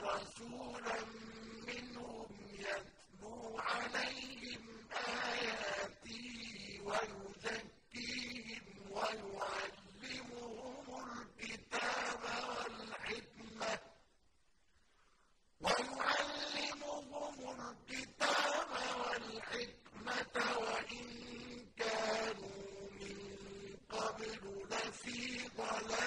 رسولا منهم يتلو عليهم آياته ويزكيهم ويعلمهم الكتاب والحكمة. ويعلمهم الكتاب والحكمة وإن كانوا من قبل لفي ضلال.